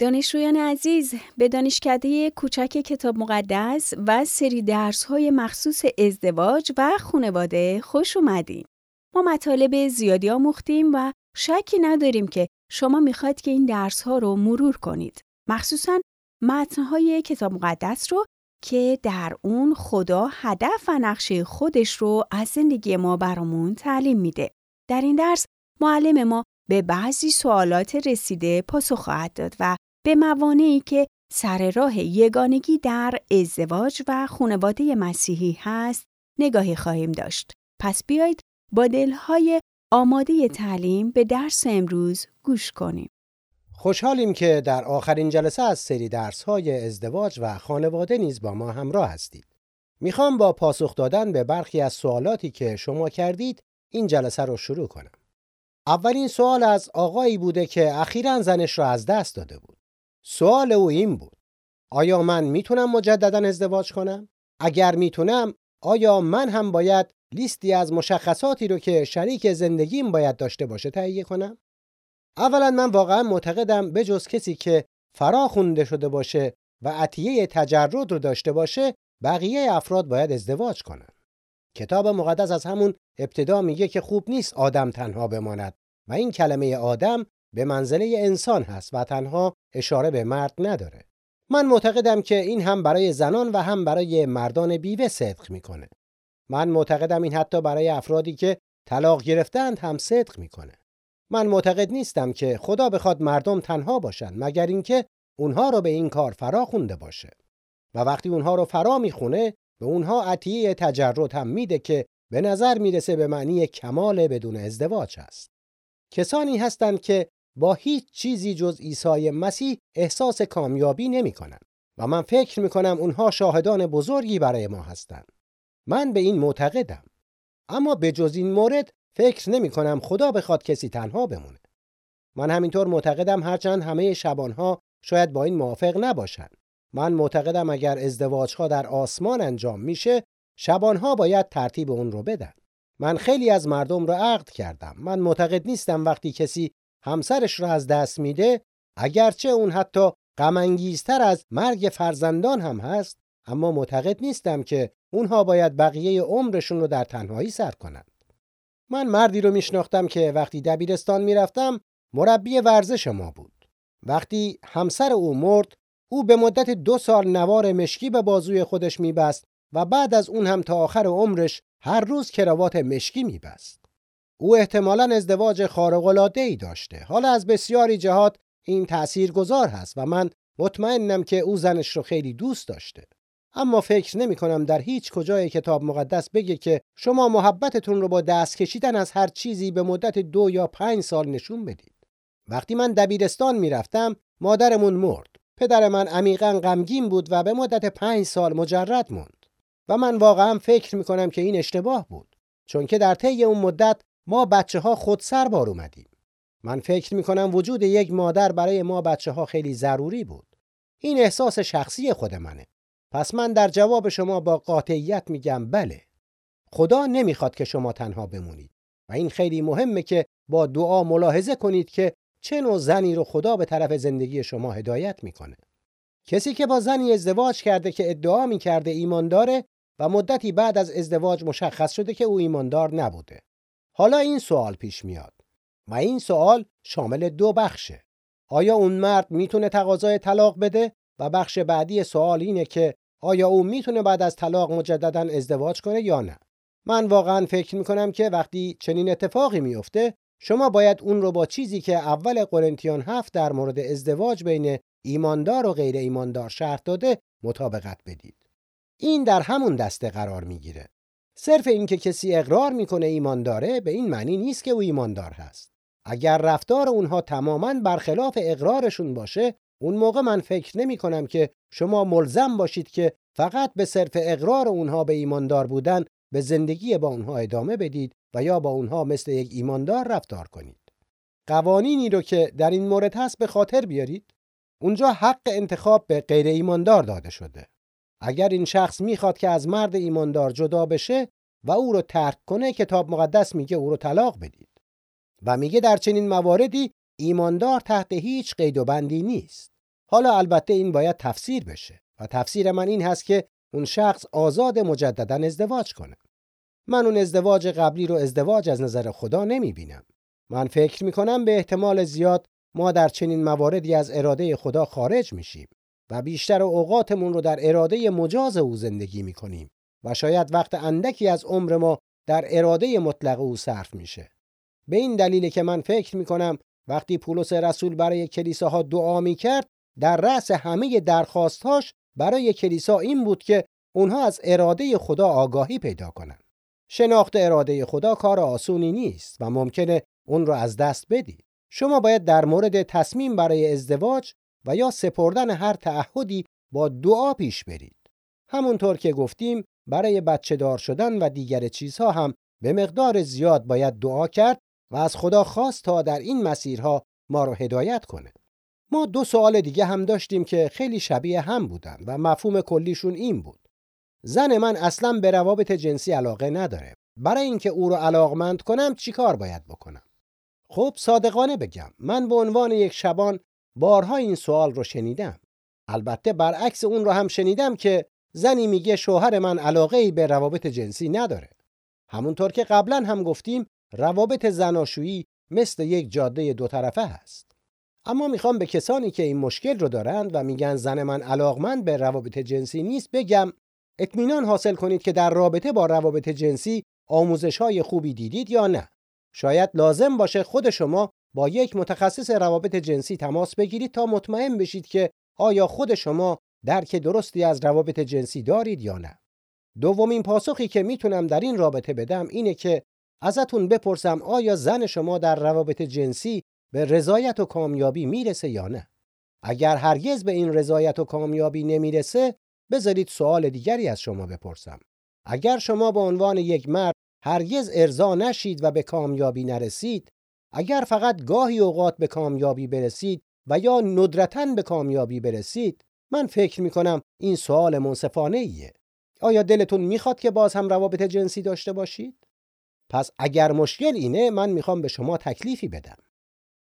دانشجویان عزیز به دانشکده کوچک کتاب مقدس و سری درس های مخصوص ازدواج و خانواده خوش اومدین. ما مطالب زیادی آموختیم و شکی نداریم که شما می‌خواید که این درس ها رو مرور کنید. مخصوصا های کتاب مقدس رو که در اون خدا هدف و نقشه خودش رو از زندگی ما برامون تعلیم میده. در این درس معلم ما به بعضی سوالات رسیده پاسخ خواهد داد و به موانعی که سر راه یگانگی در ازدواج و خانواده مسیحی هست نگاهی خواهیم داشت. پس بیایید با دلهای آماده تعلیم به درس امروز گوش کنیم. خوشحالیم که در آخرین جلسه از سری درس های ازدواج و خانواده نیز با ما همراه هستید. می‌خوام با پاسخ دادن به برخی از سوالاتی که شما کردید این جلسه رو شروع کنم. اولین سوال از آقایی بوده که اخیرا زنش را از دست داده بود. سوال او این بود آیا من می‌تونم مجددا ازدواج کنم؟ اگر می‌تونم آیا من هم باید لیستی از مشخصاتی رو که شریک زندگیم باید داشته باشه تهیه کنم؟ اولا من واقعا معتقدم به جز کسی که فرا خونده شده باشه و عطیه تجرد رو داشته باشه بقیه افراد باید ازدواج کنن. کتاب مقدس از همون ابتدا میگه که خوب نیست آدم تنها بماند و این کلمه آدم به منزله انسان هست و تنها اشاره به مرد نداره. من معتقدم که این هم برای زنان و هم برای مردان بیوه صدق می‌کنه. من معتقدم این حتی برای افرادی که طلاق گرفتند هم صدق می‌کنه. من معتقد نیستم که خدا بخواد مردم تنها باشن مگر اینکه اونها رو به این کار فرا خونده باشه. و وقتی اونها رو فرا می‌خونه به اونها عطیه تجرد هم میده که به نظر می‌رسه به معنی کمال بدون ازدواج است. کسانی هستند که با هیچ چیزی جز عیسی مسیح احساس کامیابی نمی کنن. و من فکر می کنم اونها شاهدان بزرگی برای ما هستند. من به این معتقدم. اما به جز این مورد فکر نمی کنم خدا بخواد کسی تنها بمونه. من همینطور معتقدم هرچند همه شبانها شاید با این موافق نباشند. من معتقدم اگر ازدواجها در آسمان انجام میشه شبانها باید ترتیب اون رو بدن. من خیلی از مردم رو عقد کردم. من معتقد نیستم وقتی کسی همسرش را از دست میده اگرچه اون حتی غم از مرگ فرزندان هم هست اما معتقد نیستم که اونها باید بقیه عمرشون رو در تنهایی سر کنند. من مردی رو میشناختم که وقتی دبیرستان می‌رفتم مربی ورزش ما بود. وقتی همسر او مرد او به مدت دو سال نوار مشکی به بازوی خودش میبست و بعد از اون هم تا آخر عمرش هر روز کراوات مشکی میبست. او احتمالا ازدواج خارق ای داشته. حالا از بسیاری جهات این تأثیر گذار هست و من مطمئنم که او زنش رو خیلی دوست داشته. اما فکر نمی کنم در هیچ کجای کتاب مقدس بگه که شما محبتتون رو با دست کشیدن از هر چیزی به مدت دو یا پنج سال نشون بدید. وقتی من دبیرستان می‌رفتم مادرمون مرد. پدر من عمیقا غمگین بود و به مدت پنج سال مجرد موند. و من واقعا فکر می کنم که این اشتباه بود. چون که در طی اون مدت ما بچه ها خود سر بار اومدیم. من فکر می کنم وجود یک مادر برای ما بچه ها خیلی ضروری بود. این احساس شخصی خود منه. پس من در جواب شما با قاطعیت میگم بله. خدا نمی‌خواد که شما تنها بمونید و این خیلی مهمه که با دعا ملاحظه کنید که چه نوع زنی رو خدا به طرف زندگی شما هدایت می‌کنه. کسی که با زنی ازدواج کرده که ادعا می‌کرده ایمان داره و مدتی بعد از ازدواج مشخص شده که او ایماندار نبوده. حالا این سوال پیش میاد و این سوال شامل دو بخشه. آیا اون مرد می‌تونه تقاضای طلاق بده و بخش بعدی سوال اینه که آیا او می‌تونه بعد از طلاق مجددا ازدواج کنه یا نه؟ من واقعا فکر می‌کنم که وقتی چنین اتفاقی میفته شما باید اون رو با چیزی که اول قرنتیان هفت در مورد ازدواج بین ایماندار و غیر ایماندار شرط داده مطابقت بدید. این در همون دسته قرار می‌گیره. صرف اینکه کسی اقرار می‌کنه ایمان داره به این معنی نیست که او ایماندار هست. اگر رفتار اونها تماما برخلاف اقرارشون باشه اون موقع من فکر نمی کنم که شما ملزم باشید که فقط به صرف اقرار اونها به ایماندار بودن به زندگی با اونها ادامه بدید و یا با اونها مثل یک ایماندار رفتار کنید. قوانینی رو که در این مورد هست به خاطر بیارید. اونجا حق انتخاب به غیر ایماندار داده شده. اگر این شخص می‌خواد که از مرد ایماندار جدا بشه و او رو ترک کنه کتاب مقدس میگه او رو طلاق بدید و میگه در چنین مواردی ایماندار تحت هیچ قید و بندی نیست حالا البته این باید تفسیر بشه و تفسیر من این هست که اون شخص آزاد مجددا ازدواج کنه. من اون ازدواج قبلی رو ازدواج از نظر خدا نمی بینم. من فکر می کنم به احتمال زیاد ما در چنین مواردی از اراده خدا خارج میشیم و بیشتر اوقاتمون رو در اراده مجاز او زندگی می کنیم و شاید وقت اندکی از عمر ما در اراده مطلق او صرف میشه. به این دلیل که من فکر می کنم وقتی پولس رسول برای کلیساها دعا می کرد در رأس همه درخواستهاش برای کلیسا این بود که اونها از اراده خدا آگاهی پیدا کنند. شناخت اراده خدا کار آسونی نیست و ممکنه اون رو از دست بدید. شما باید در مورد تصمیم برای ازدواج و یا سپردن هر تعهدی با دعا پیش برید. همونطور که گفتیم برای بچه دار شدن و دیگر چیزها هم به مقدار زیاد باید دعا کرد و از خدا خواست تا در این مسیرها ما رو هدایت کنه. ما دو سوال دیگه هم داشتیم که خیلی شبیه هم بودن و مفهوم کلیشون این بود. زن من اصلا به روابط جنسی علاقه نداره. برای اینکه او رو علاقمند کنم چیکار باید بکنم؟ خب صادقانه بگم من به عنوان یک شبان بارها این سوال رو شنیدم. البته برعکس اون رو هم شنیدم که زنی میگه شوهر من علاقه ای به روابط جنسی نداره. همونطور که قبلا هم گفتیم روابط زناشویی مثل یک جاده دو طرفه هست. اما می‌خوام به کسانی که این مشکل رو دارند و میگن زن من علاقمند به روابط جنسی نیست بگم اطمینان حاصل کنید که در رابطه با روابط جنسی آموزش های خوبی دیدید یا نه. شاید لازم باشه خود شما با یک متخصص روابط جنسی تماس بگیرید تا مطمئن بشید که آیا خود شما درک درستی از روابط جنسی دارید یا نه. دومین پاسخی که می‌تونم در این رابطه بدم اینه که ازتون بپرسم آیا زن شما در روابط جنسی به رضایت و کامیابی می‌رسه یا نه اگر هرگز به این رضایت و کامیابی نمی‌رسه بذارید سوال دیگری از شما بپرسم اگر شما به عنوان یک مرد هرگز ارضا نشید و به کامیابی نرسید اگر فقط گاهی اوقات به کامیابی برسید و یا ندرتا به کامیابی برسید من فکر می کنم این سوال منصفانه ایه آیا دلتون می‌خواد که باز هم روابط جنسی داشته باشید؟ پس اگر مشکل اینه من می‌خوام به شما تکلیفی بدم.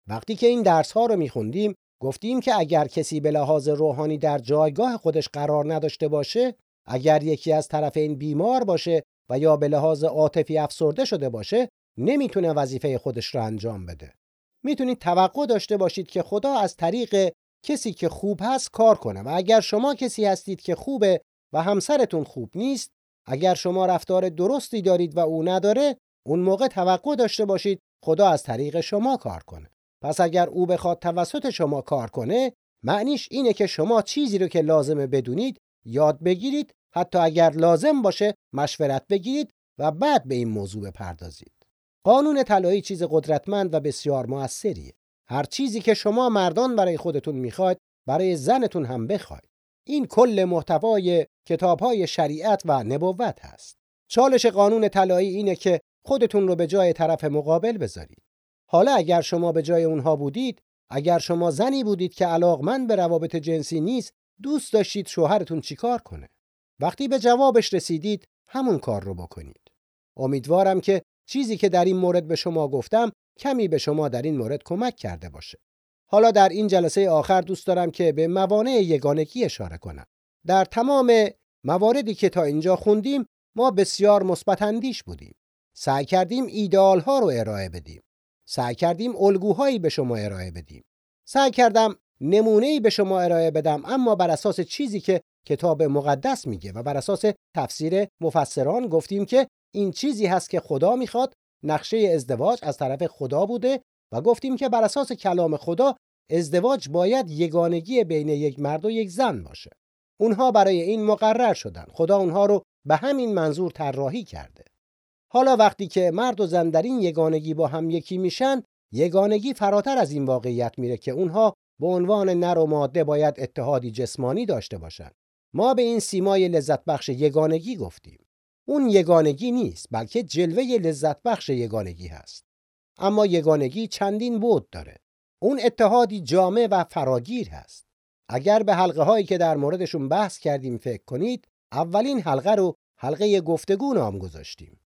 وقتی که این درس ها رو میخوندیم گفتیم که اگر کسی به لحاظ روحانی در جایگاه خودش قرار نداشته باشه اگر یکی از طرفین بیمار باشه و یا به لحاظ عاطفی افسرده شده باشه نمی‌تونه وظیفه خودش رو انجام بده. می‌تونید توقع داشته باشید که خدا از طریق کسی که خوب هست کار کنه و اگر شما کسی هستید که خوبه و همسرتون خوب نیست اگر شما رفتار درستی دارید و او نداره اون موقع توقع داشته باشید خدا از طریق شما کار کنه. پس اگر او بخواد توسط شما کار کنه معنیش اینه که شما چیزی رو که لازمه بدونید یاد بگیرید حتی اگر لازم باشه مشورت بگیرید و بعد به این موضوع بپردازید. قانون طلایی چیز قدرتمند و بسیار موثریه. هر چیزی که شما مردان برای خودتون می‌خواید برای زنتون هم بخواید. این کل محتوای کتابهای شریعت و نبوت هست. چالش قانون طلایی اینه که خودتون رو به جای طرف مقابل بذارید. حالا اگر شما به جای اونها بودید اگر شما زنی بودید که علاقمند به روابط جنسی نیست دوست داشتید شوهرتون چیکار کنه؟ وقتی به جوابش رسیدید همون کار رو بکنید. امیدوارم که چیزی که در این مورد به شما گفتم کمی به شما در این مورد کمک کرده باشه. حالا در این جلسه آخر دوست دارم که به موانع یگانگی اشاره کنم. در تمام مواردی که تا اینجا خوندیم ما بسیار مثبت اندیش بودیم. سعی کردیم ایدئال ها رو ارائه بدیم. سعی کردیم الگوهایی به شما ارائه بدیم. سعی کردم نمونه‌ای به شما ارائه بدم اما بر اساس چیزی که کتاب مقدس میگه و بر اساس تفسیر مفسران گفتیم که این چیزی هست که خدا می‌خواد. نقشه ازدواج از طرف خدا بوده و گفتیم که بر اساس کلام خدا ازدواج باید یگانگی بین یک مرد و یک زن باشه. اونها برای این مقرر شدن. خدا اونها رو به همین منظور طراحی کرده. حالا وقتی که مرد و زن در این یگانگی با هم یکی میشن یگانگی فراتر از این واقعیت میره که اونها به عنوان نر و ماده باید اتحادی جسمانی داشته باشند ما به این سیمای لذت بخش یگانگی گفتیم. اون یگانگی نیست بلکه جلوه لذت بخش یگانگی هست. اما یگانگی چندین بود داره. اون اتحادی جامع و فراگیر هست. اگر به حلقه هایی که در موردشون بحث کردیم فکر کنید اولین حلقه رو حلقه گفتگو نام گذاشتیم.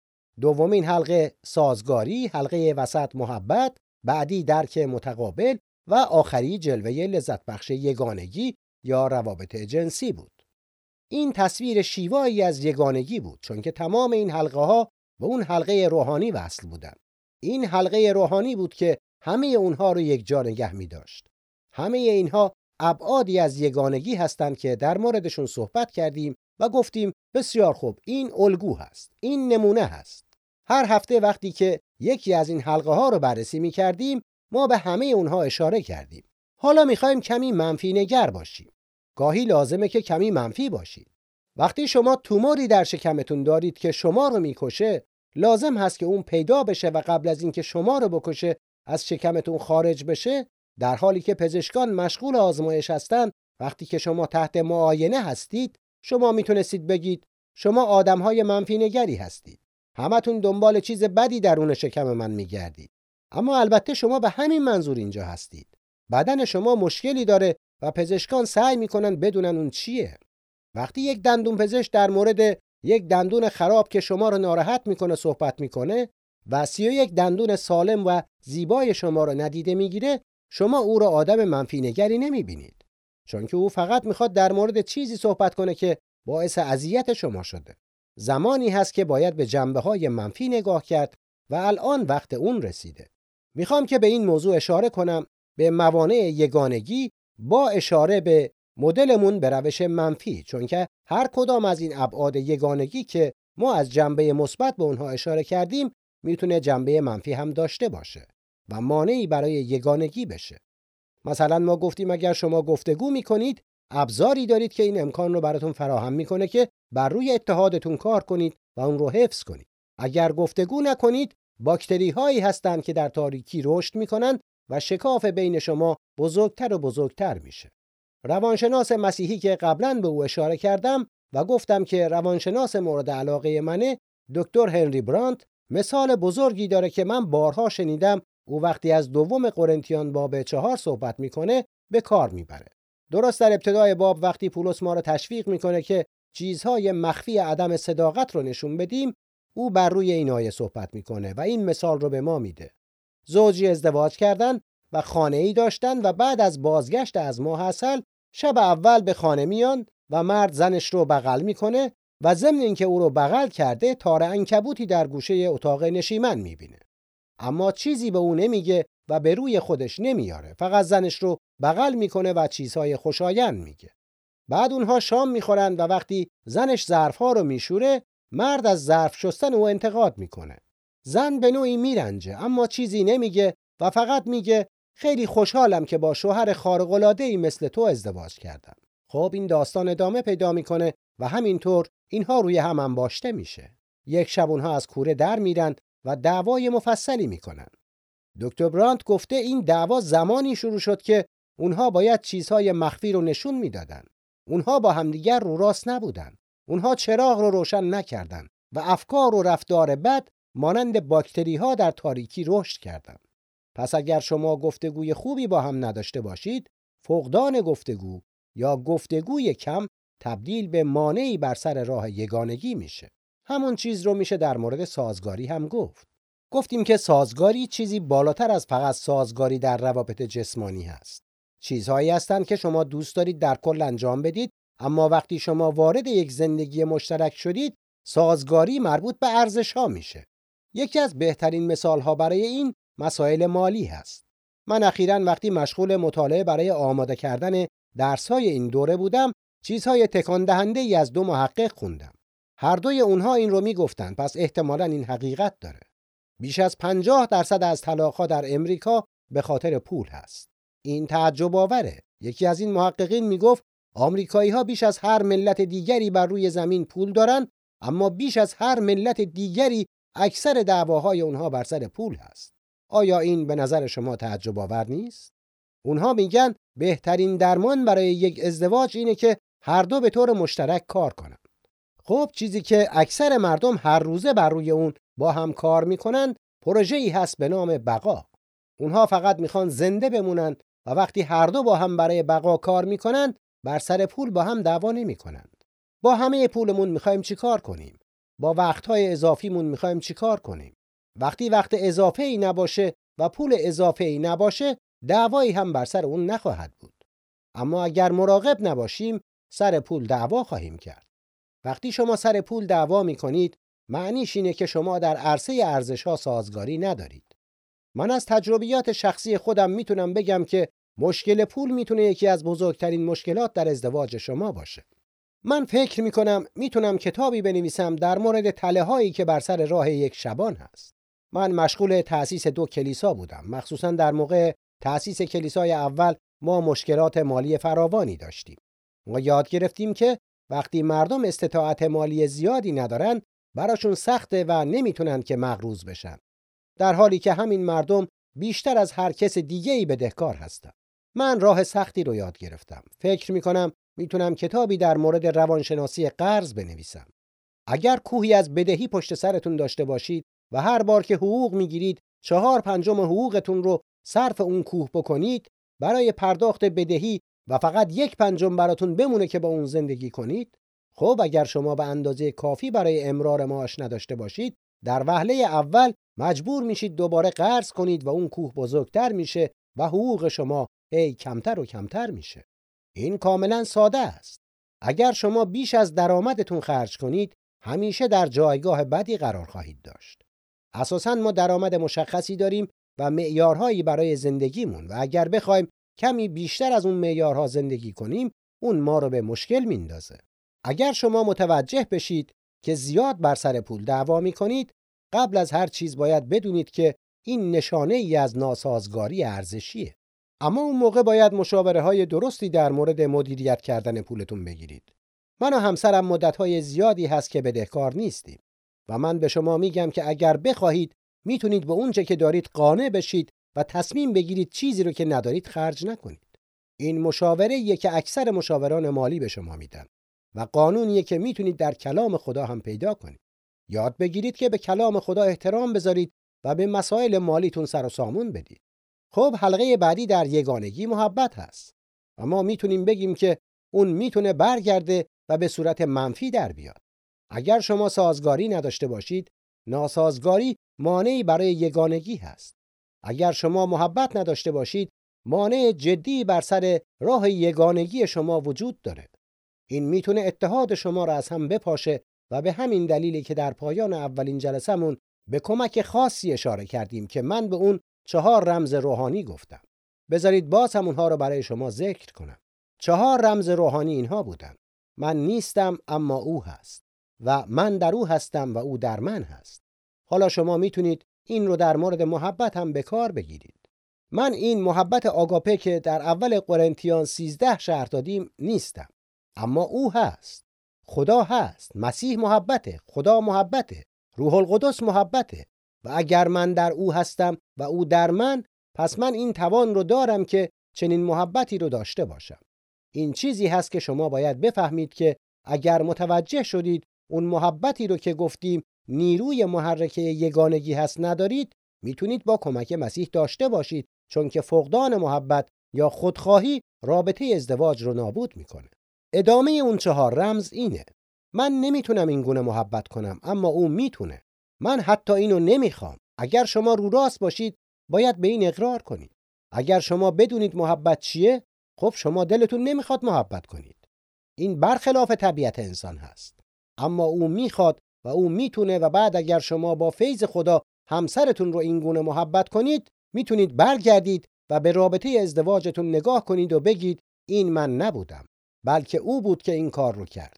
دومین حلقه سازگاری، حلقه وسط محبت، بعدی درک متقابل و آخری جلوه لذت بخش یگانگی یا روابط جنسی بود. این تصویر شیوایی از یگانگی بود چون که تمام این حلقه ها به اون حلقه روحانی وصل بودند. این حلقه روحانی بود که همه اونها رو یک جا نگه می داشت. همه اینها ابعادی از یگانگی هستند که در موردشون صحبت کردیم و گفتیم بسیار خوب این الگو هست این نمونه هست هر هفته وقتی که یکی از این حلقه ها رو بررسی می کردیم ما به همه اونها اشاره کردیم حالا می‌خوایم کمی منفی نگر باشیم گاهی لازمه که کمی منفی باشید وقتی شما توموری در شکمتون دارید که شما رو می‌کشه لازم هست که اون پیدا بشه و قبل از اینکه شما رو بکشه از شکمتون خارج بشه در حالی که پزشکان مشغول آزمایش هستند وقتی که شما تحت معاینه هستید شما می‌تونستید بگید شما آدمهای منفی نگری هستید. همتون دنبال چیز بدی درون شکم من میگردید. اما البته شما به همین منظور اینجا هستید. بدن شما مشکلی داره و پزشکان سعی می‌کنن بدونن اون چیه. وقتی یک دندون پزشک در مورد یک دندون خراب که شما رو ناراحت می‌کنه صحبت می‌کنه و سی و یک دندون سالم و زیبای شما رو ندیده می‌گیره شما او را آدم منفی نگری نمی‌بینید. چون که او فقط می‌خواد در مورد چیزی صحبت کنه که باعث اذیت شما شده. زمانی هست که باید به جنبه های منفی نگاه کرد و الان وقت اون رسیده. می‌خوام که به این موضوع اشاره کنم به موانع یگانگی با اشاره به مدلمون به روش منفی چون که هر کدام از این ابعاد یگانگی که ما از جنبه مثبت به اونها اشاره کردیم می‌تونه جنبه منفی هم داشته باشه و مانعی برای یگانگی بشه. مثلا ما گفتیم اگر شما گفتگو می‌کنید ابزاری دارید که این امکان رو براتون فراهم می‌کنه که بر روی اتحادتون کار کنید و اون رو حفظ کنید. اگر گفتگو نکنید باکتری هایی هستند که در تاریکی رشد می‌کنند و شکاف بین شما بزرگتر و بزرگتر میشه. روانشناس مسیحی که قبلا به او اشاره کردم و گفتم که روانشناس مورد علاقه منه دکتر هنری برانت مثال بزرگی داره که من بارها شنیدم او وقتی از دوم قرنتیان باب چهار صحبت می‌کنه به کار می‌بره. درست در ابتدای باب وقتی پولس ما رو تشویق می‌کنه که چیزهای مخفی عدم صداقت رو نشون بدیم او بر روی این آیه صحبت می‌کنه و این مثال رو به ما میده. زوجی ازدواج کردن و خانه ای داشتن و بعد از بازگشت از ماه شب اول به خانه میان و مرد زنش رو بغل می‌کنه و ضمن اینکه او رو بغل کرده تار انکبوتی در گوشه اتاق نشیمن می‌بینه. اما چیزی به او نمیگه و به روی خودش نمیاره فقط زنش رو بغل می‌کنه و چیزهای خوشایند میگه. بعد اونها شام می‌خورن و وقتی زنش ظرفها رو میشوره مرد از ظرف شستن او انتقاد می‌کنه. زن به نوعی میرنجه اما چیزی نمیگه و فقط میگه خیلی خوشحالم که با شوهر خارق ای مثل تو ازدواج کردم. خب این داستان ادامه پیدا می‌کنه و همینطور اینها روی هم انباشته میشه. یک شب اونها از کوره در میرن و دعوای مفصلی می‌کنن. دکتر برانت گفته این دعوا زمانی شروع شد که اونها باید چیزهای مخفی رو نشون می‌دادن. اونها با همدیگر رو راست نبودن. اونها چراغ رو روشن نکردند و افکار و رفتار بد مانند باکتری ها در تاریکی رشد کردند پس اگر شما گفتگوی خوبی با هم نداشته باشید فقدان گفتگو یا گفتگوی کم تبدیل به مانعی بر سر راه یگانگی میشه. همون چیز رو میشه در مورد سازگاری هم گفت. گفتیم که سازگاری چیزی بالاتر از فقط سازگاری در روابط جسمانی هست. چیزهایی هستند که شما دوست دارید در کل انجام بدید اما وقتی شما وارد یک زندگی مشترک شدید سازگاری مربوط به ارزش ها میشه. یکی از بهترین مثال ها برای این مسائل مالی هست. من اخیرا وقتی مشغول مطالعه برای آماده کردن درس های این دوره بودم چیزهای تکان دهنده ای از دو محقق خوندم. هر دوی اونها این رو می‌گفتن پس احتمالا این حقیقت داره. بیش از 50 درصد از طلاقها در امریکا به خاطر پول هست. این تعجب آوره. یکی از این محققین می‌گفت آمریکایی ها بیش از هر ملت دیگری بر روی زمین پول دارن اما بیش از هر ملت دیگری اکثر دعواهای اونها بر سر پول هست. آیا این به نظر شما تعجب آور نیست؟ اونها میگن بهترین درمان برای یک ازدواج اینه که هر دو به طور مشترک کار کنند خب چیزی که اکثر مردم هر روزه بر روی اون با هم کار می‌کنن پروژه ای هست به نام بقا. اونها فقط می‌خوان زنده بمونن و وقتی هر دو با هم برای بقا کار می‌کنن بر سر پول با هم دعوا نمی‌کنند با همه پولمون می‌خوایم چیکار کنیم؟ با وقتهای اضافیمون می‌خوایم چیکار کنیم؟ وقتی وقت اضافه ای نباشه و پول اضافه ای نباشه دعوایی هم بر سر اون نخواهد بود. اما اگر مراقب نباشیم سر پول دعوا خواهیم کرد. وقتی شما سر پول دعوا می کنید معنیش اینه که شما در عرصه ارزش ها سازگاری ندارید. من از تجربیات شخصی خودم می‌تونم بگم که مشکل پول می‌تونه یکی از بزرگترین مشکلات در ازدواج شما باشه. من فکر می‌کنم می‌تونم کتابی بنویسم در مورد تله هایی که بر سر راه یک شبان هست. من مشغول تأسیس دو کلیسا بودم. مخصوصا در موقع تأسیس کلیسای اول ما مشکلات مالی فراوانی داشتیم. ما یاد گرفتیم که وقتی مردم استطاعت مالی زیادی ندارن براشون سخته و نمی‌تونن که مغروز بشن. در حالی که همین مردم بیشتر از هر کس دیگه ای بدهکار هستن. من راه سختی رو یاد گرفتم. فکر می‌کنم می‌تونم کتابی در مورد روانشناسی قرض بنویسم. اگر کوهی از بدهی پشت سرتون داشته باشید و هر بار که حقوق می‌گیرید چهار پنجم حقوقتون رو صرف اون کوه بکنید برای پرداخت بدهی و فقط یک پنجم براتون بمونه که با اون زندگی کنید خب اگر شما به اندازه کافی برای امرار معاش نداشته باشید در وهله اول مجبور میشید دوباره قرض کنید و اون کوه بزرگتر میشه و حقوق شما هی کمتر و کمتر میشه. این کاملا ساده است. اگر شما بیش از درآمدتون خرج کنید همیشه در جایگاه بدی قرار خواهید داشت. اساسا ما درآمد مشخصی داریم و معیارهایی برای زندگیمون و اگر بخوایم کمی بیشتر از اون معیارها زندگی کنیم اون ما رو به مشکل میندازه. اگر شما متوجه بشید که زیاد بر سر پول دعوا می کنید قبل از هر چیز باید بدونید که این نشانه ای از ناسازگاری ارزشیه. اما اون موقع باید مشاوره های درستی در مورد مدیریت کردن پولتون بگیرید. من و همسرم مدت های زیادی هست که بدهکار نیستیم و من به شما میگم که اگر بخواهید می‌تونید به اونچه که دارید قانع بشید و تصمیم بگیرید چیزی رو که ندارید خرج نکنید. این مشاوره که اکثر مشاوران مالی به شما میدن و قانونیه که می‌تونید در کلام خدا هم پیدا کنید. یاد بگیرید که به کلام خدا احترام بذارید و به مسائل مالیتون سر و سامون بدید. خب حلقه بعدی در یگانگی محبت هست. و ما می‌تونیم بگیم که اون می‌تونه برگرده و به صورت منفی در بیاد. اگر شما سازگاری نداشته باشید ناسازگاری مانعی برای یگانگی هست. اگر شما محبت نداشته باشید مانع جدی بر سر راه یگانگی شما وجود داره. این می‌تونه اتحاد شما را از هم بپاشه و به همین دلیلی که در پایان اولین جلسمون به کمک خاصی اشاره کردیم که من به اون چهار رمز روحانی گفتم. بذارید باز هم اونها رو برای شما ذکر کنم. چهار رمز روحانی اینها بودن. من نیستم اما او هست. و من در او هستم و او در من هست. حالا شما می‌تونید این رو در مورد محبت هم به کار بگیرید. من این محبت آگاپه که در اول قرنتیان 13 شرط دادیم نیستم. اما او هست. خدا هست. مسیح محبته. خدا محبته. روح القدس محبته. و اگر من در او هستم و او در من پس من این توان رو دارم که چنین محبتی رو داشته باشم. این چیزی هست که شما باید بفهمید که اگر متوجه شدید اون محبتی رو که گفتیم نیروی محرکه یگانگی هست ندارید می‌تونید با کمک مسیح داشته باشید چون که فقدان محبت یا خودخواهی رابطه ازدواج رو نابود می‌کنه. ادامه اون چهار رمز اینه. من نمی‌تونم این گونه محبت کنم اما او می‌تونه. من حتی اینو نمی‌خوام. اگر شما رو راست باشید باید به این اقرار کنید. اگر شما بدونید محبت چیه خب شما دلتون نمی‌خواد محبت کنید. این برخلاف طبیعت انسان هست. اما او می‌خواد و او می‌تونه و بعد اگر شما با فیض خدا همسرتون رو این گونه محبت کنید می‌تونید برگردید و به رابطه ازدواجتون نگاه کنید و بگید این من نبودم بلکه او بود که این کار رو کرد.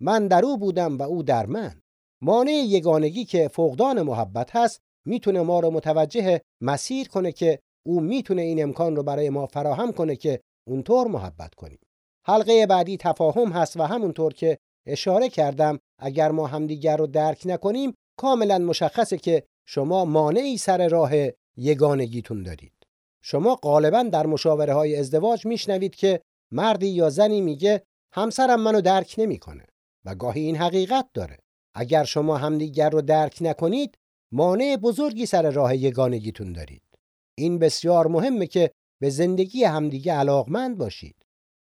من در او بودم و او در من. مانع یگانگی که فقدان محبت هست می‌تونه ما رو متوجه مسیر کنه که او می‌تونه این امکان رو برای ما فراهم کنه که اونطور محبت کنیم. حلقه بعدی تفاهم هست و همونطور که اشاره کردم اگر ما همدیگر رو درک نکنیم کاملا مشخصه که شما مانعی سر راه یگانگیتون دارید. شما غالبا در مشاوره های ازدواج میشنوید که مردی یا زنی میگه همسرم منو درک نمی‌کنه و گاهی این حقیقت داره. اگر شما همدیگر رو درک نکنید مانع بزرگی سر راه یگانگیتون دارید. این بسیار مهمه که به زندگی همدیگه علاقمند باشید.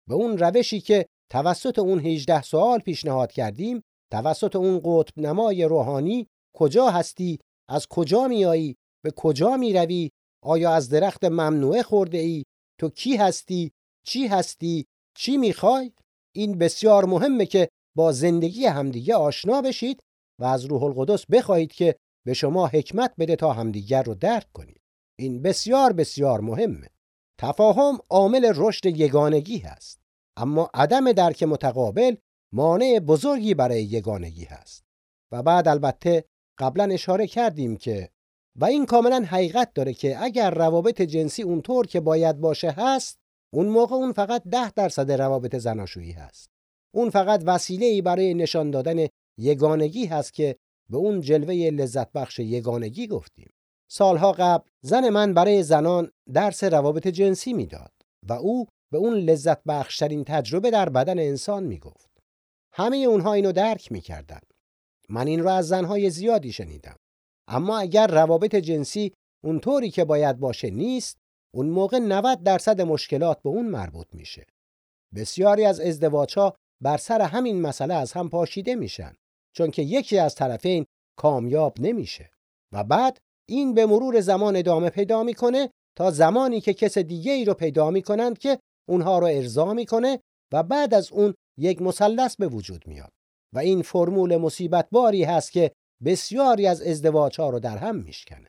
به اون روشی که توسط اون 18 سوال پیشنهاد کردیم توسط اون قطب نمای روحانی کجا هستی؟ از کجا میایی؟ به کجا می‌روی؟ آیا از درخت ممنوعه خورده ای تو کی هستی؟ چی هستی؟ چی می‌خوای؟ این بسیار مهمه که با زندگی همدیگه آشنا بشید و از روح القدس بخواهید که به شما حکمت بده تا همدیگر رو درک کنید. این بسیار بسیار مهمه. تفاهم عامل رشد یگانگی هست اما عدم درک متقابل مانع بزرگی برای یگانگی هست. و بعد البته قبلا اشاره کردیم که و این کاملا حقیقت داره که اگر روابط جنسی اونطور که باید باشه هست اون موقع اون فقط ده درصد روابط زناشویی هست. اون فقط وسیله ای برای نشان دادن یگانگی هست که به اون جلوه لذت بخش یگانگی گفتیم. سالها قبل زن من برای زنان درس روابط جنسی می‌داد و او به اون لذت بخشترین تجربه در بدن انسان می‌گفت. همه اونها اینو درک می‌کردن. من این رو از زنهای زیادی شنیدم. اما اگر روابط جنسی اونطوری که باید باشه نیست اون موقع 90 درصد مشکلات به اون مربوط میشه. بسیاری از ازدواجها بر سر همین مسئله از هم پاشیده میشن چون که یکی از طرفین کامیاب نمیشه. و بعد این به مرور زمان ادامه پیدا می‌کنه تا زمانی که کس دیگه ای رو پیدا می‌کنند که اونها رو ارضا می‌کنه و بعد از اون یک مثلث به وجود میاد. و این فرمول مصیبت باری هست که بسیاری از ازدواج ها رو در هم میشکنه.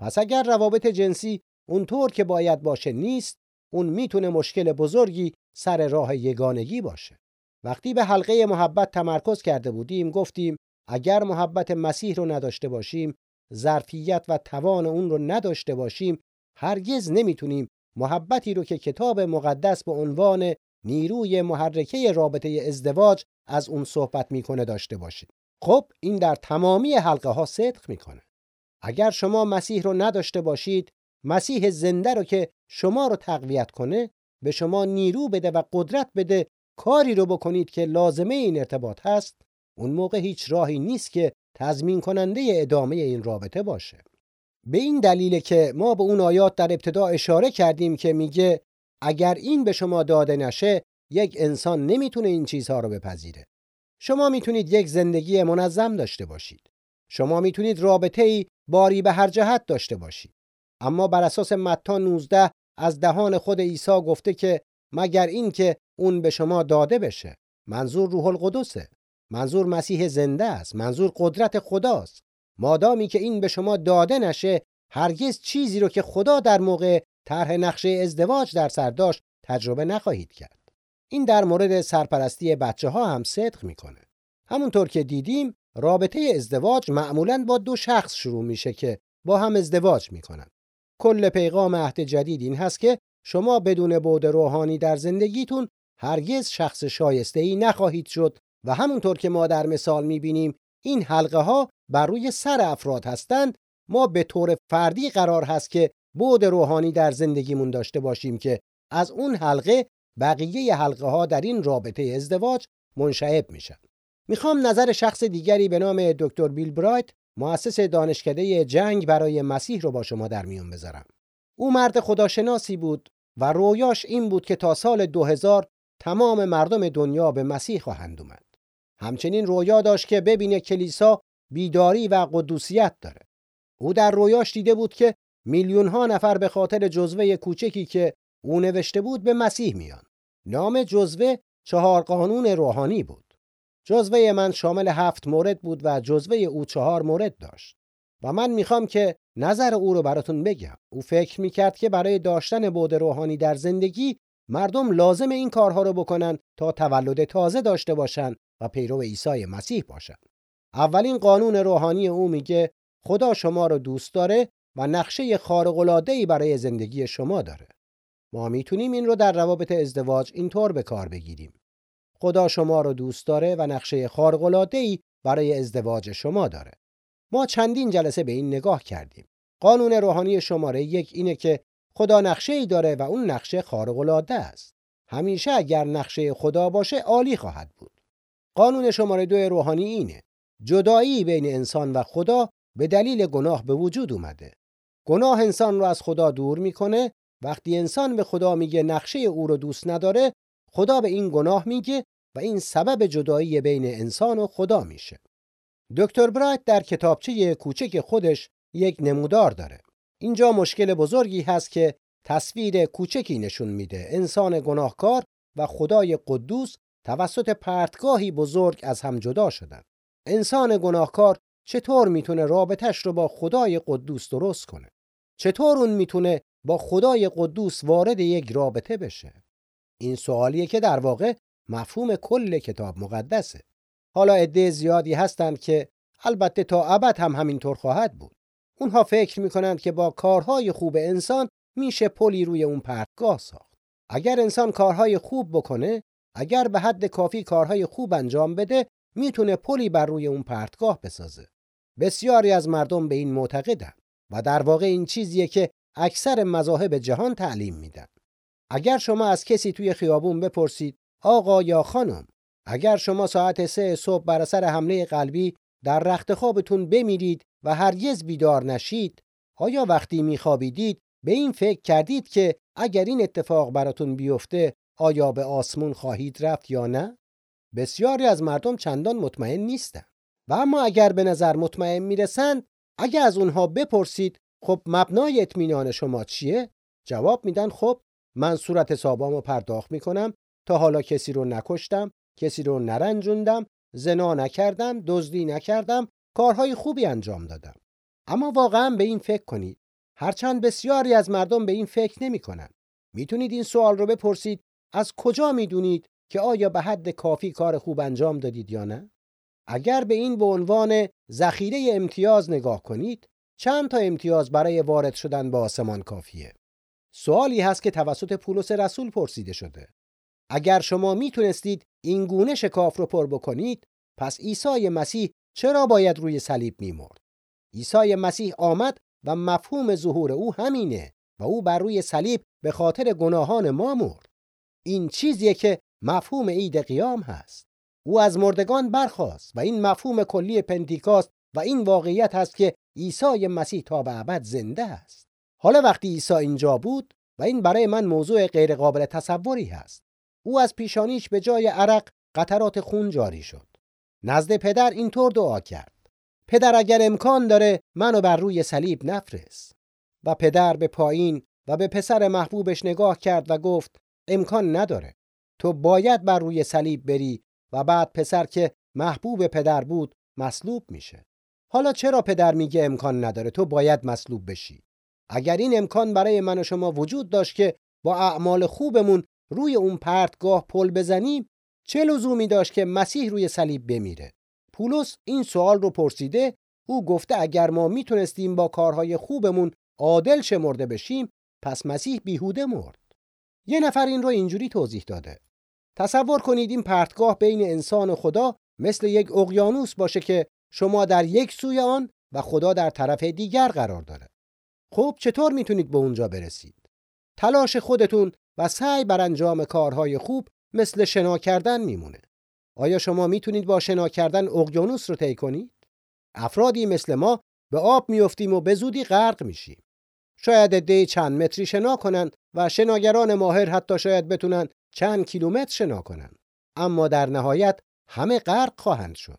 پس اگر روابط جنسی اونطور که باید باشه نیست اون می‌تونه مشکل بزرگی سر راه یگانگی باشه. وقتی به حلقه محبت تمرکز کرده بودیم گفتیم اگر محبت مسیح رو نداشته باشیم ظرفیت و توان اون رو نداشته باشیم هرگز نمی‌تونیم محبتی رو که کتاب مقدس به عنوان نیروی محرکه رابطه ازدواج از اون صحبت می‌کنه داشته باشیم. خب این در تمامی حلقه ها صدق می‌کنه. اگر شما مسیح رو نداشته باشید مسیح زنده رو که شما رو تقویت کنه به شما نیرو بده و قدرت بده کاری رو بکنید که لازمه این ارتباط هست اون موقع هیچ راهی نیست که تضمین کننده ادامه این رابطه باشه. به این دلیل که ما به اون آیات در ابتدا اشاره کردیم که میگه اگر این به شما داده نشه یک انسان نمی‌تونه این چیزها رو بپذیره. شما می‌تونید یک زندگی منظم داشته باشید. شما می‌تونید رابطه ای باری به هر جهت داشته باشید. اما بر اساس متا 19 از دهان خود عیسی گفته که مگر این که اون به شما داده بشه. منظور روح القدسه. منظور مسیح زنده است. منظور قدرت خداست. مادامی که این به شما داده نشه هرگز چیزی رو که خدا در موقع طرح نقشه ازدواج در سر داشت تجربه نخواهید کرد. این در مورد سرپرستی بچه ها هم صدق می‌کنه. همونطور که دیدیم رابطه ازدواج معمولا با دو شخص شروع میشه که با هم ازدواج می‌کنن. کل پیغام عهد جدید این هست که شما بدون بود روحانی در زندگیتون هرگز شخص شایسته ای نخواهید شد و همونطور که ما در مثال می‌بینیم این حلقه ها بر روی سر افراد هستند. ما به طور فردی قرار هست که بود روحانی در زندگیمون داشته باشیم که از اون حلقه بقیه حلقه ها در این رابطه ازدواج منشعب میشن. می‌خوام نظر شخص دیگری به نام دکتر بیل برایت مؤسس دانشکده جنگ برای مسیح رو با شما در میون بذارم. او مرد خداشناسی بود و رویاش این بود که تا سال 2000 تمام مردم دنیا به مسیح خواهند اومد. همچنین رویا داشت که ببینه کلیسا بیداری و قدوسیت داره. او در رویاش دیده بود که میلیون ها نفر به خاطر جزوه کوچکی که او نوشته بود به مسیح میان. نام جزوه چهار قانون روحانی بود. جزوه من شامل هفت مورد بود و جزوه او چهار مورد داشت. و من می‌خوام که نظر او رو براتون بگم. او فکر می‌کرد که برای داشتن بود روحانی در زندگی مردم لازم این کارها رو بکنن تا تولد تازه داشته باشن و پیرو عیسی مسیح باشن. اولین قانون روحانی او میگه خدا شما رو دوست داره و نقشه خارق برای زندگی شما داره. ما می‌تونیم این رو در روابط ازدواج اینطور به کار بگیریم. خدا شما رو دوست داره و نقشه خارق برای ازدواج شما داره. ما چندین جلسه به این نگاه کردیم. قانون روحانی شماره یک اینه که خدا نقشه ای داره و اون نقشه خارق العاده است. همیشه اگر نقشه خدا باشه عالی خواهد بود. قانون شماره دو روحانی اینه. جدایی بین انسان و خدا به دلیل گناه به وجود اومده. گناه انسان رو از خدا دور می‌کنه. وقتی انسان به خدا میگه نقشه او رو دوست نداره خدا به این گناه میگه و این سبب جدایی بین انسان و خدا میشه. دکتر برایت در کتابچه کوچک خودش یک نمودار داره. اینجا مشکل بزرگی هست که تصویر کوچکی نشون میده. انسان گناهکار و خدای قدوس توسط پرتگاهی بزرگ از هم جدا شدن انسان گناهکار چطور می‌تونه رابطش رو با خدای قدوس درست کنه؟ چطور اون می‌تونه با خدای قدوس وارد یک رابطه بشه؟ این سوالیه که در واقع مفهوم کل کتاب مقدسه. حالا عده زیادی هستند که البته تا ابد هم همینطور خواهد بود. اونها فکر می‌کنند که با کارهای خوب انسان میشه پلی روی اون پرتگاه ساخت. اگر انسان کارهای خوب بکنه اگر به حد کافی کارهای خوب انجام بده می‌تونه پلی بر روی اون پرتگاه بسازه. بسیاری از مردم به این معتقدن و در واقع این چیزیه که اکثر مذاهب جهان تعلیم میدن. اگر شما از کسی توی خیابون بپرسید آقا یا خانم اگر شما ساعت سه صبح بر اثر حمله قلبی در رخت خوابتون بمیرید و هرگز بیدار نشید. آیا وقتی میخوابیدید به این فکر کردید که اگر این اتفاق براتون بیفته آیا به آسمون خواهید رفت یا نه؟ بسیاری از مردم چندان مطمئن نیستند و اما اگر به نظر مطمئن می‌رسند اگر از اونها بپرسید خب مبنای اطمینان شما چیه؟ جواب میدن خب من صورت حسابامو پرداخت می‌کنم تا حالا کسی رو نکشتم کسی رو نرنجوندم زنا نکردم دزدی نکردم کارهای خوبی انجام دادم اما واقعا به این فکر کنید هرچند بسیاری از مردم به این فکر نمی کنند. می‌تونید این سوال رو بپرسید از کجا می‌دونید که آیا به حد کافی کار خوب انجام دادید یا نه؟ اگر به این به عنوان ذخیره امتیاز نگاه کنید چند تا امتیاز برای وارد شدن به آسمان کافیه سوالی هست که توسط پولس رسول پرسیده شده اگر شما می‌تونستید این گونه شکاف رو پر بکنید پس عیسی مسیح چرا باید روی صلیب میمرد؟ عیسی مسیح آمد و مفهوم ظهور او همینه و او بر روی صلیب به خاطر گناهان ما مرد. این چیزیه که مفهوم عید قیام هست. او از مردگان برخاست و این مفهوم کلی پنتیکاست و این واقعیت هست که عیسی مسیح تا به ابد زنده است. حالا وقتی عیسی اینجا بود و این برای من موضوع غیرقابل تصوری هست. او از پیشانیش به جای عرق قطرات خون جاری شد. نزد پدر اینطور دعا کرد. پدر اگر امکان داره منو بر روی صلیب نفرست. و پدر به پایین و به پسر محبوبش نگاه کرد و گفت امکان نداره. تو باید بر روی صلیب بری و بعد پسر که محبوب پدر بود مصلوب میشه. حالا چرا پدر میگه امکان نداره؟ تو باید مصلوب بشی. اگر این امکان برای من و شما وجود داشت که با اعمال خوبمون روی اون پرتگاه پل بزنیم چه لزومی داشت که مسیح روی صلیب بمیره؟ پولس این سوال رو پرسیده او گفته اگر ما می‌تونستیم با کارهای خوبمون عادل شمرده بشیم پس مسیح بیهوده مرد. یه نفر این رو اینجوری توضیح داده. تصور کنید این پرتگاه بین انسان و خدا مثل یک اقیانوس باشه که شما در یک سوی آن و خدا در طرف دیگر قرار داره. خب چطور می‌تونید به اونجا برسید؟ تلاش خودتون و سعی بر انجام کارهای خوب مثل شنا کردن میمونه. آیا شما می‌تونید با شنا کردن اقیانوس رو طی کنید؟ افرادی مثل ما به آب میافتیم و به زودی غرق میشیم. شاید عده چند متری شنا کنند و شناگران ماهر حتی شاید بتونن چند کیلومتر شنا کنند اما در نهایت همه غرق خواهند شد.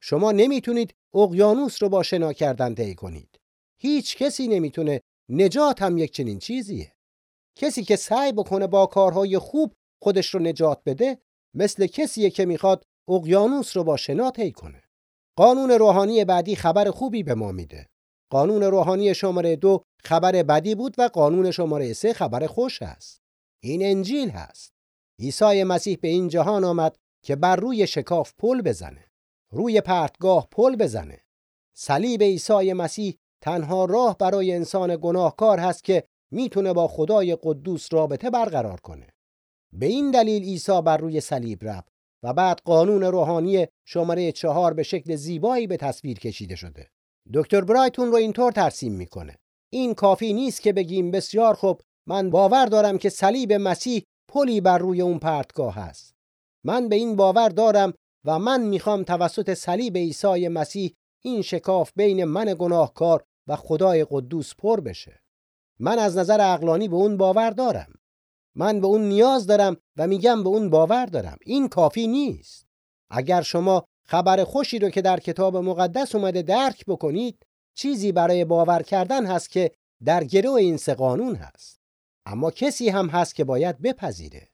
شما نمی‌تونید اقیانوس رو با شنا کردن طی کنید. هیچ کسی نمی‌تونه نجات هم یک چنین چیزیه. کسی که سعی بکنه با کارهای خوب خودش رو نجات بده مثل کسیه که می‌خواد اقیانوس رو با شنا طی کنه. قانون روحانی بعدی خبر خوبی به ما میده. قانون روحانی شماره دو خبر بدی بود و قانون شماره سه خبر خوش است این انجیل هست. عیسی مسیح به این جهان آمد که بر روی شکاف پل بزنه. روی پرتگاه پل بزنه. صلیب عیسی مسیح تنها راه برای انسان گناهکار هست که می‌تونه با خدای قدوس رابطه برقرار کنه. به این دلیل عیسی بر روی صلیب رفت و بعد قانون روحانی شماره چهار به شکل زیبایی به تصویر کشیده شده. دکتر برایتون رو اینطور ترسیم می‌کنه. این کافی نیست که بگیم بسیار خوب من باور دارم که صلیب مسیح پلی بر روی اون پرتگاه هست. من به این باور دارم و من می‌خوام توسط صلیب عیسی مسیح این شکاف بین من گناهکار و خدای قدوس پر بشه. من از نظر عقلانی به اون باور دارم. من به اون نیاز دارم و میگم به اون باور دارم. این کافی نیست. اگر شما خبر خوشی رو که در کتاب مقدس اومده درک بکنید چیزی برای باور کردن هست که در گروه این سه قانون هست. اما کسی هم هست که باید بپذیره.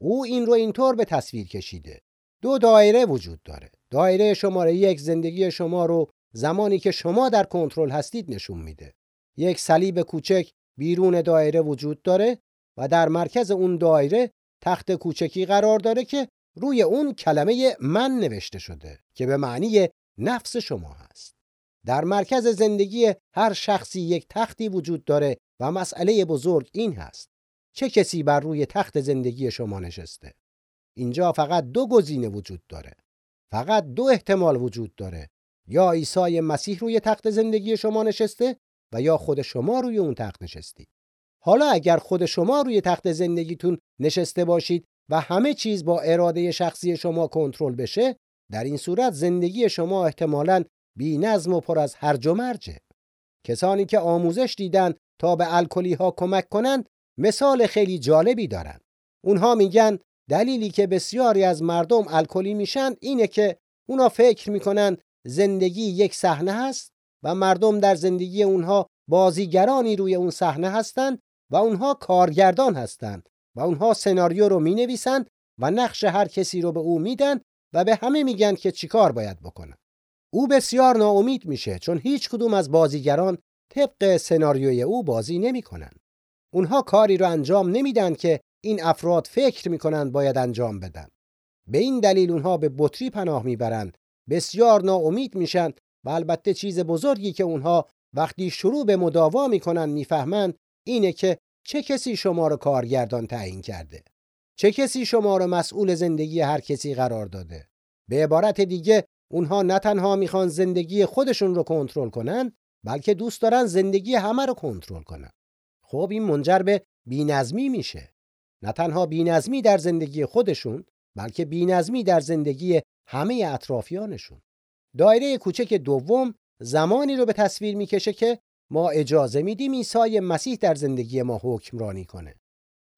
او این رو اینطور به تصویر کشیده. دو دایره وجود داره. دایره شماره یک زندگی شما رو زمانی که شما در کنترل هستید نشون میده. یک صلیب کوچک بیرون دایره وجود داره و در مرکز اون دایره تخت کوچکی قرار داره که روی اون کلمه من نوشته شده که به معنی نفس شما هست. در مرکز زندگی هر شخصی یک تختی وجود داره و مسئله بزرگ این هست. چه کسی بر روی تخت زندگی شما نشسته؟ اینجا فقط دو گزینه وجود داره. فقط دو احتمال وجود داره. یا عیسی مسیح روی تخت زندگی شما نشسته و یا خود شما روی اون تخت نشستید. حالا اگر خود شما روی تخت زندگیتون نشسته باشید و همه چیز با اراده شخصی شما کنترل بشه در این صورت زندگی شما احتمالاً بی نظم و پر از هرج و مرجه. کسانی که آموزش دیدن تا به الکلی ها کمک کنند مثال خیلی جالبی دارن. اونها میگن دلیلی که بسیاری از مردم الکلی میشن اینه که اونا فکر می‌کنن زندگی یک صحنه هست و مردم در زندگی اونها بازیگرانی روی اون صحنه هستند و اونها کارگردان هستند و اونها سناریو رو می‌نویسن و نقش هر کسی رو به او میدن و به همه میگن که چیکار باید بکنن او بسیار ناامید میشه چون هیچ کدوم از بازیگران طبق سناریوی او بازی نمی‌کنن. اونها کاری رو انجام نمیدن که این افراد فکر می‌کنن باید انجام بدن. به این دلیل اونها به بطری پناه می‌برند. بسیار ناامید میشن و البته چیز بزرگی که اونها وقتی شروع به مداوا می‌کنن می‌فهمند اینه که چه کسی شما رو کارگردان تعیین کرده؟ چه کسی شما رو مسئول زندگی هر کسی قرار داده؟ به عبارت دیگه اونها نه تنها می‌خوان زندگی خودشون رو کنترل کنن بلکه دوست دارن زندگی همه رو کنترل کنن. خب این منجر به بینظمی میشه. نه تنها بینظمی در زندگی خودشون بلکه بینظمی در زندگی همه اطرافیانشون. دایره کوچک دوم زمانی رو به تصویر می‌کشه که ما اجازه میدیم عیسی مسیح در زندگی ما حکمرانی کنه.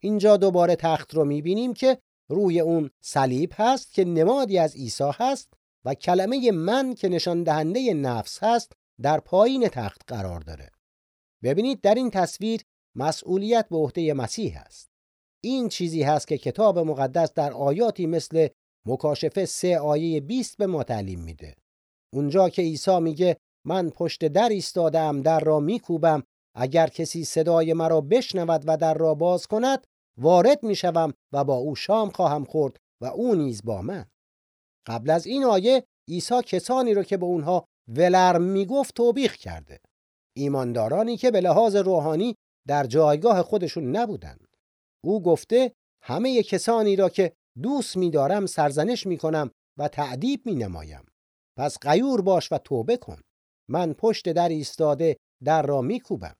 اینجا دوباره تخت رو می‌بینیم که روی اون صلیب هست که نمادی از عیسی هست و کلمه من که نشان دهنده نفس هست در پایین تخت قرار داره. ببینید در این تصویر مسئولیت به عهده مسیح است این چیزی هست که کتاب مقدس در آیاتی مثل مکاشفه سه آیه 20 به ما تعلیم میده. اونجا که عیسی میگه من پشت در ایستادم در را میکوبم. اگر کسی صدای مرا بشنود و در را باز کند وارد می‌شوم و با او شام خواهم خورد و او نیز با من. قبل از این آیه عیسی کسانی را که به اونها ولرم می‌گفت توبیخ کرده. ایماندارانی که به لحاظ روحانی در جایگاه خودشون نبودند او گفته همه کسانی را که دوست میدارم سرزنش می‌کنم و تعدیب مینمایم. پس غیور باش و توبه کن. من پشت در ایستاده در را میکوبم.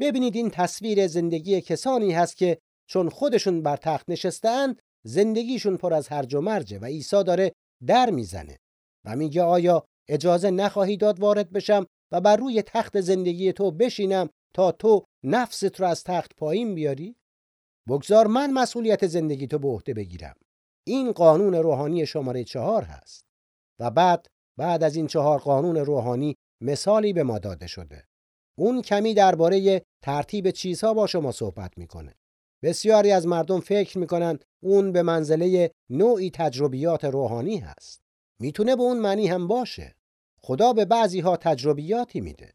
ببینید این تصویر زندگی کسانی هست که چون خودشون بر تخت نشستهاند زندگیشون پر از هرج و مرجه و عیسی داره در می‌زنه. و میگه آیا اجازه نخواهی داد وارد بشم و بر روی تخت زندگی تو بشینم تا تو نفست رو از تخت پایین بیاری؟ بگذار من مسئولیت زندگی تو به عهده بگیرم. این قانون روحانی شماره چهار هست. و بعد بعد از این چهار قانون روحانی مثالی به ما داده شده. اون کمی درباره ترتیب چیزها با شما صحبت می‌کنه. بسیاری از مردم فکر می‌کنن اون به منزله نوعی تجربیات روحانی هست. می‌تونه به اون معنی هم باشه. خدا به بعضی ها تجربیاتی میده.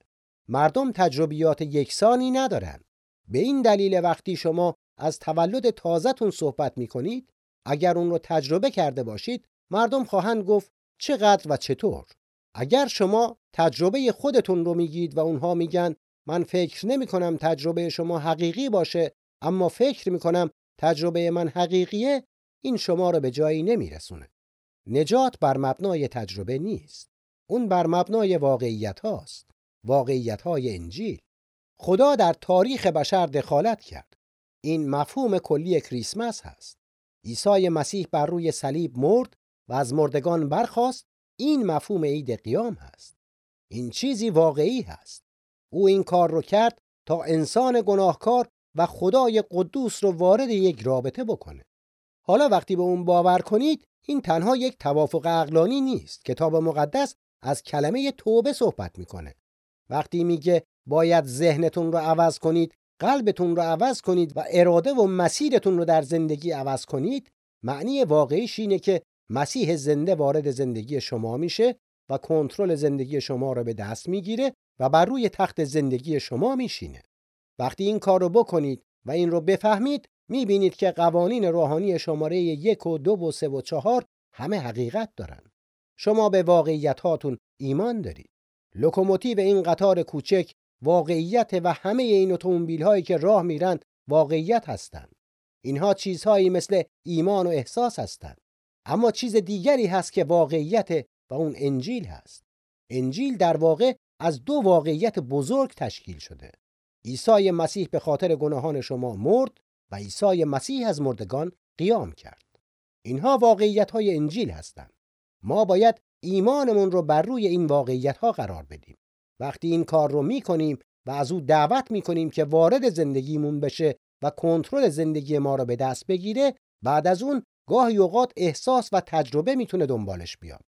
مردم تجربیات یکسانی ندارن. به این دلیل وقتی شما از تولد تازهتون صحبت می‌کنید اگر اون رو تجربه کرده باشید مردم خواهند گفت چقدر و چطور. اگر شما تجربه خودتون رو میگید و اونها میگن من فکر نمی کنم تجربه شما حقیقی باشه اما فکر می کنم تجربه من حقیقیه این شما رو به جایی نمیرسونه. نجات بر مبنای تجربه نیست. اون بر مبنای واقعیت هاست. واقعیت های انجیل. خدا در تاریخ بشر دخالت کرد. این مفهوم کلی کریسمس هست. عیسی مسیح بر روی صلیب مرد و از مردگان برخاست این مفهوم عید قیام هست. این چیزی واقعی هست. او این کار رو کرد تا انسان گناهکار و خدای قدوس رو وارد یک رابطه بکنه. حالا وقتی به اون باور کنید این تنها یک توافق عقلانی نیست. کتاب مقدس از کلمه توبه صحبت می‌کنه. وقتی میگه باید ذهنتون رو عوض کنید قلبتون رو عوض کنید و اراده و مسیرتون رو در زندگی عوض کنید معنی واقعیش اینه که مسیح زنده وارد زندگی شما میشه و کنترل زندگی شما رو به دست می‌گیره و بر روی تخت زندگی شما میشینه. وقتی این کار رو بکنید و این رو بفهمید می‌بینید که قوانین روحانی شماره یک و دو و سه و چهار همه حقیقت دارن. شما به واقعیت هاتون ایمان دارید. لوکوموتیو این قطار کوچک واقعیت و همه این اتومبیل هایی که راه میرند واقعیت هستند اینها چیزهایی مثل ایمان و احساس هستند اما چیز دیگری هست که واقعیت و اون انجیل هست. انجیل در واقع از دو واقعیت بزرگ تشکیل شده. عیسی مسیح به خاطر گناهان شما مرد و عیسی مسیح از مردگان قیام کرد. اینها واقعیت های انجیل هستند. ما باید ایمانمون رو بر روی این واقعیت ها قرار بدیم. وقتی این کار رو می‌کنیم و از او دعوت می‌کنیم که وارد زندگیمون بشه و کنترل زندگی ما رو به دست بگیره بعد از اون گاهی اوقات احساس و تجربه می‌تونه دنبالش بیاد.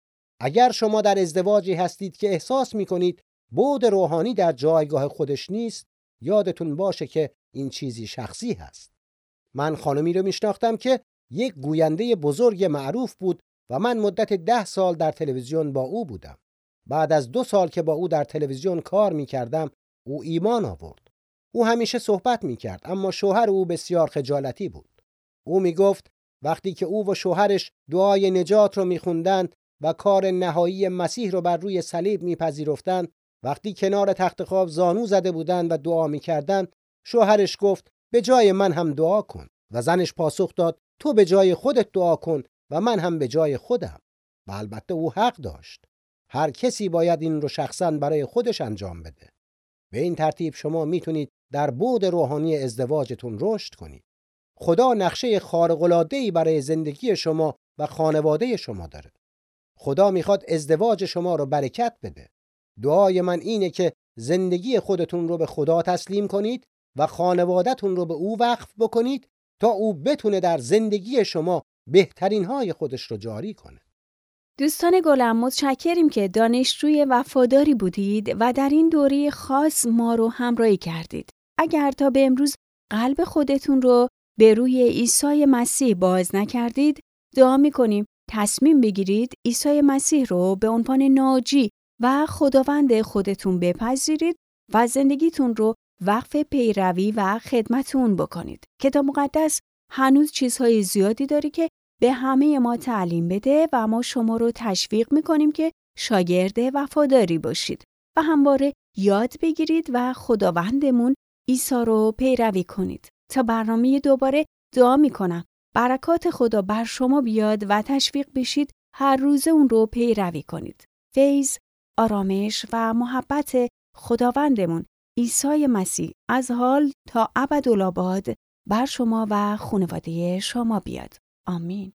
اگر شما در ازدواجی هستید که احساس می‌کنید بود روحانی در جایگاه خودش نیست یادتون باشه که این چیزی شخصی هست. من خانمی رو میشناختم که یک گوینده بزرگ معروف بود و من مدت ده سال در تلویزیون با او بودم. بعد از دو سال که با او در تلویزیون کار می‌کردم او ایمان آورد. او همیشه صحبت می‌کرد اما شوهر او بسیار خجالتی بود. او می‌گفت وقتی که او و شوهرش دعای نجات رو میخوندند و کار نهایی مسیح رو بر روی صلیب میپذیرفتند وقتی کنار تخت خواب زانو زده بودند و دعا می‌کردند شوهرش گفت به جای من هم دعا کن. و زنش پاسخ داد تو به جای خودت دعا کن و من هم به جای خودم. و البته او حق داشت. هر کسی باید این رو شخصا برای خودش انجام بده. به این ترتیب شما می‌تونید در بود روحانی ازدواجتون رشد کنید. خدا نقشه خارق برای زندگی شما و خانواده شما داره خدا می‌خواد ازدواج شما رو برکت بده دعای من اینه که زندگی خودتون رو به خدا تسلیم کنید و خانوادهتون رو به او وقف بکنید تا او بتونه در زندگی شما بهترین های خودش رو جاری کنه. دوستان گلم متشکریم که دانشجوی وفاداری بودید و در این دوره خاص ما رو همراهی کردید. اگر تا به امروز قلب خودتون رو به روی عیسی مسیح باز نکردید، دعا می‌کنیم تصمیم بگیرید عیسی مسیح رو به عنوان ناجی و خداوند خودتون بپذیرید و زندگیتون رو وقف پیروی و خدمتون بکنید. کتاب مقدس هنوز چیزهای زیادی داره که به همه ما تعلیم بده و ما شما رو تشویق می‌کنیم که شاگرد وفاداری باشید و همواره یاد بگیرید و خداوندمون عیسی رو پیروی کنید. تا برنامه دوباره دعا می‌کنم. برکات خدا بر شما بیاد و تشویق بشید هر روز اون رو پیروی کنید. فیض، آرامش و محبت خداوندمون عیسی مسیح از حال تا ابدالآباد بر شما و خانواده شما بیاد. آمین.